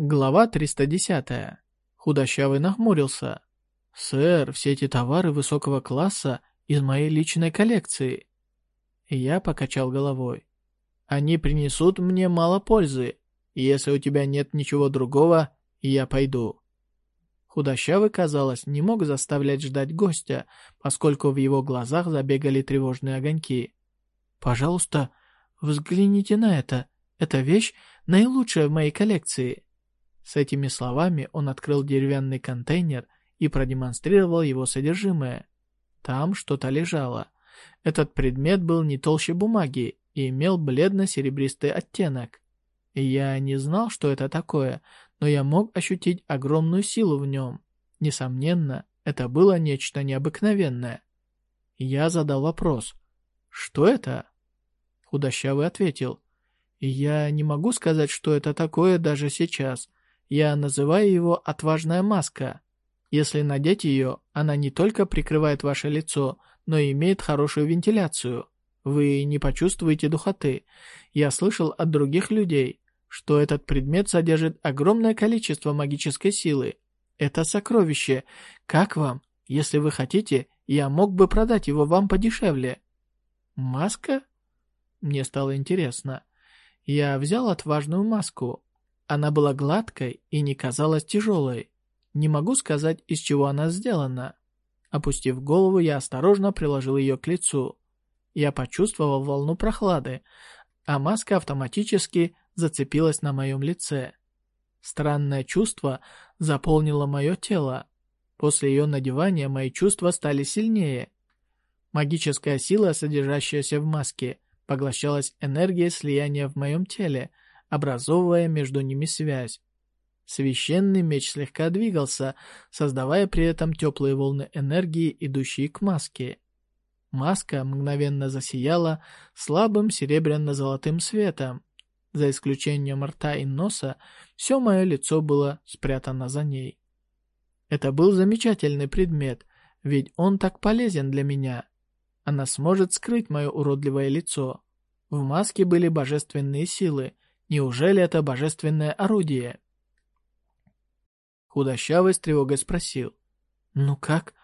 Глава 310. Худощавый нахмурился. «Сэр, все эти товары высокого класса из моей личной коллекции». Я покачал головой. «Они принесут мне мало пользы. Если у тебя нет ничего другого, я пойду». Худощавый, казалось, не мог заставлять ждать гостя, поскольку в его глазах забегали тревожные огоньки. «Пожалуйста, взгляните на это. Эта вещь наилучшая в моей коллекции». С этими словами он открыл деревянный контейнер и продемонстрировал его содержимое. Там что-то лежало. Этот предмет был не толще бумаги и имел бледно-серебристый оттенок. Я не знал, что это такое, но я мог ощутить огромную силу в нем. Несомненно, это было нечто необыкновенное. Я задал вопрос. «Что это?» Худощавый ответил. «Я не могу сказать, что это такое даже сейчас. Я называю его «отважная маска». Если надеть ее, она не только прикрывает ваше лицо, но и имеет хорошую вентиляцию. Вы не почувствуете духоты. Я слышал от других людей, что этот предмет содержит огромное количество магической силы. Это сокровище. Как вам? Если вы хотите, я мог бы продать его вам подешевле. Маска? Мне стало интересно. Я взял отважную маску. Она была гладкой и не казалась тяжелой. Не могу сказать, из чего она сделана. Опустив голову, я осторожно приложил ее к лицу. Я почувствовал волну прохлады, а маска автоматически зацепилась на моем лице. Странное чувство заполнило мое тело. После ее надевания мои чувства стали сильнее. Магическая сила, содержащаяся в маске, поглощалась энергией слияния в моем теле – образовывая между ними связь. Священный меч слегка двигался, создавая при этом теплые волны энергии, идущие к маске. Маска мгновенно засияла слабым серебряно-золотым светом. За исключением рта и носа, все мое лицо было спрятано за ней. Это был замечательный предмет, ведь он так полезен для меня. Она сможет скрыть мое уродливое лицо. В маске были божественные силы — Неужели это божественное орудие? Худощавый с тревогой спросил. «Ну как?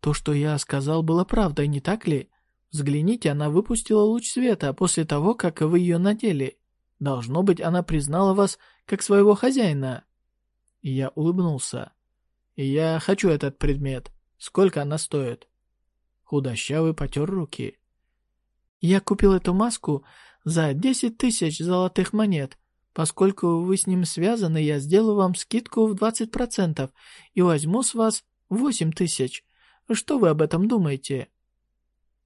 То, что я сказал, было правдой, не так ли? Взгляните, она выпустила луч света после того, как вы ее надели. Должно быть, она признала вас как своего хозяина». И я улыбнулся. «Я хочу этот предмет. Сколько она стоит?» Худощавый потер руки. «Я купил эту маску за 10 тысяч золотых монет. Поскольку вы с ним связаны, я сделаю вам скидку в 20% и возьму с вас 8 тысяч. Что вы об этом думаете?»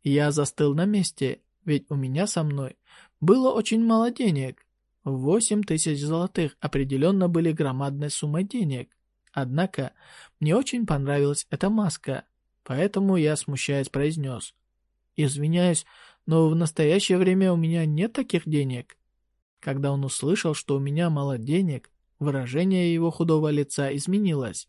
Я застыл на месте, ведь у меня со мной было очень мало денег. 8 тысяч золотых определенно были громадной суммой денег. Однако, мне очень понравилась эта маска, поэтому я, смущаясь, произнес. «Извиняюсь, но в настоящее время у меня нет таких денег». Когда он услышал, что у меня мало денег, выражение его худого лица изменилось.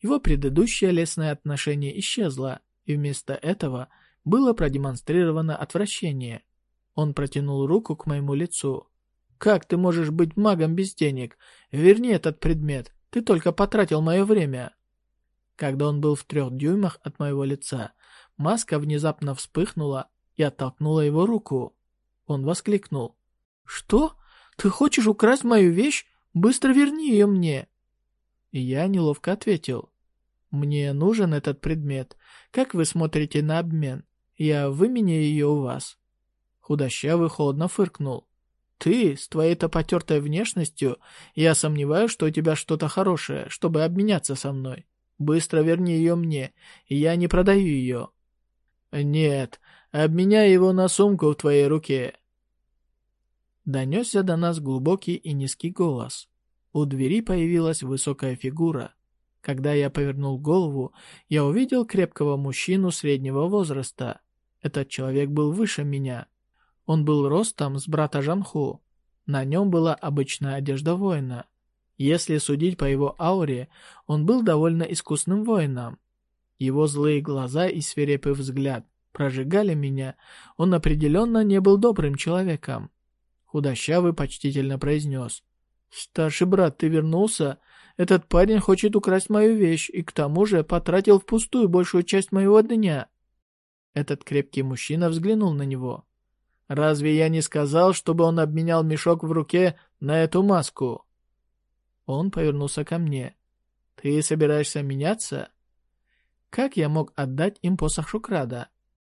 Его предыдущее лестное отношение исчезло, и вместо этого было продемонстрировано отвращение. Он протянул руку к моему лицу. «Как ты можешь быть магом без денег? Верни этот предмет, ты только потратил мое время». Когда он был в трех дюймах от моего лица, маска внезапно вспыхнула и оттолкнула его руку. Он воскликнул. «Что? Ты хочешь украсть мою вещь? Быстро верни ее мне!» И я неловко ответил. «Мне нужен этот предмет. Как вы смотрите на обмен? Я выменяю ее у вас». Худощавый холодно фыркнул. «Ты, с твоей-то потертой внешностью, я сомневаюсь, что у тебя что-то хорошее, чтобы обменяться со мной. Быстро верни ее мне, я не продаю ее». «Нет, обменяй его на сумку в твоей руке». Донесся до нас глубокий и низкий голос. У двери появилась высокая фигура. Когда я повернул голову, я увидел крепкого мужчину среднего возраста. Этот человек был выше меня. Он был ростом с брата Жанху. На нем была обычная одежда воина. Если судить по его ауре, он был довольно искусным воином. Его злые глаза и свирепый взгляд прожигали меня, он определенно не был добрым человеком. Худощавый почтительно произнес. «Старший брат, ты вернулся? Этот парень хочет украсть мою вещь и к тому же потратил впустую большую часть моего дня». Этот крепкий мужчина взглянул на него. «Разве я не сказал, чтобы он обменял мешок в руке на эту маску?» Он повернулся ко мне. «Ты собираешься меняться?» Как я мог отдать им посох Шукрада?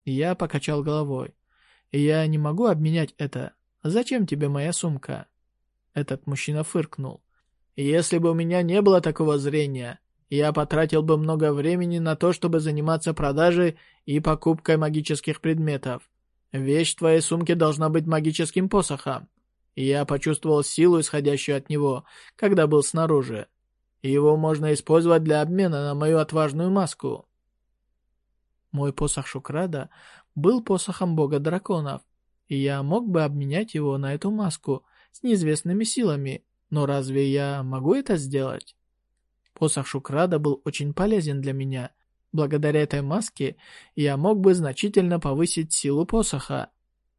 Я покачал головой. «Я не могу обменять это. Зачем тебе моя сумка?» Этот мужчина фыркнул. «Если бы у меня не было такого зрения, я потратил бы много времени на то, чтобы заниматься продажей и покупкой магических предметов. Вещь в твоей сумке должна быть магическим посохом. Я почувствовал силу, исходящую от него, когда был снаружи. Его можно использовать для обмена на мою отважную маску». Мой посох Шукрада был посохом бога драконов, и я мог бы обменять его на эту маску с неизвестными силами, но разве я могу это сделать? Посох Шукрада был очень полезен для меня. Благодаря этой маске я мог бы значительно повысить силу посоха.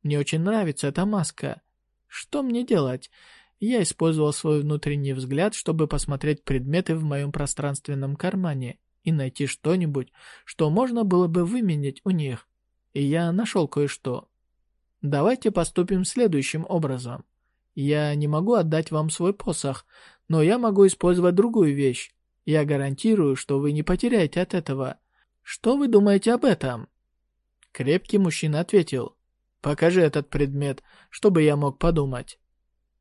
Мне очень нравится эта маска. Что мне делать? Я использовал свой внутренний взгляд, чтобы посмотреть предметы в моем пространственном кармане и найти что-нибудь, что можно было бы выменять у них. И я нашел кое-что. Давайте поступим следующим образом. Я не могу отдать вам свой посох, но я могу использовать другую вещь. Я гарантирую, что вы не потеряете от этого. Что вы думаете об этом?» Крепкий мужчина ответил. «Покажи этот предмет, чтобы я мог подумать.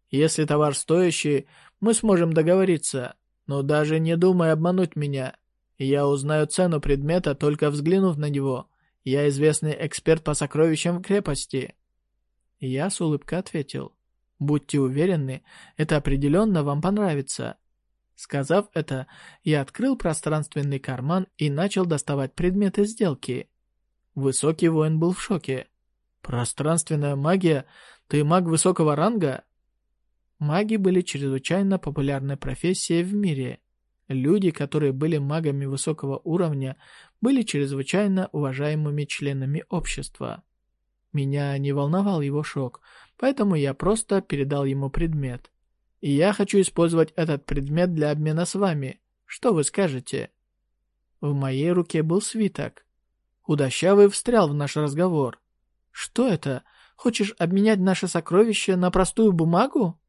Если товар стоящий, мы сможем договориться, но даже не думай обмануть меня. Я узнаю цену предмета, только взглянув на него. Я известный эксперт по сокровищам крепости». Я с улыбкой ответил. «Будьте уверены, это определенно вам понравится». Сказав это, я открыл пространственный карман и начал доставать предметы сделки. Высокий воин был в шоке. «Пространственная магия? Ты маг высокого ранга?» Маги были чрезвычайно популярной профессией в мире. Люди, которые были магами высокого уровня, были чрезвычайно уважаемыми членами общества. Меня не волновал его шок, поэтому я просто передал ему предмет. И я хочу использовать этот предмет для обмена с вами. Что вы скажете? В моей руке был свиток. Худощавый встрял в наш разговор. Что это? Хочешь обменять наше сокровище на простую бумагу?